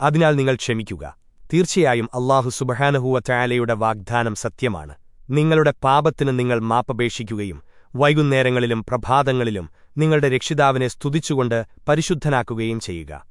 അതിനാൽ നിങ്ങൾ ക്ഷമിക്കുക. തീർച്ചയായും അള്ളാഹു സുബഹാനഹുവ ചായാലയുടെ വാഗ്ദാനം സത്യമാണ്. നിങ്ങളുടെ പാപത്തിന് നിങ്ങൾ മാപ്പപേക്ഷിക്കുകയും വൈകുന്നേരങ്ങളിലും പ്രഭാതങ്ങളിലും നിങ്ങളുടെ രക്ഷിതാവിനെ സ്തുതിച്ചുകൊണ്ട് പരിശുദ്ധനാക്കുകയും ചെയ്യുക.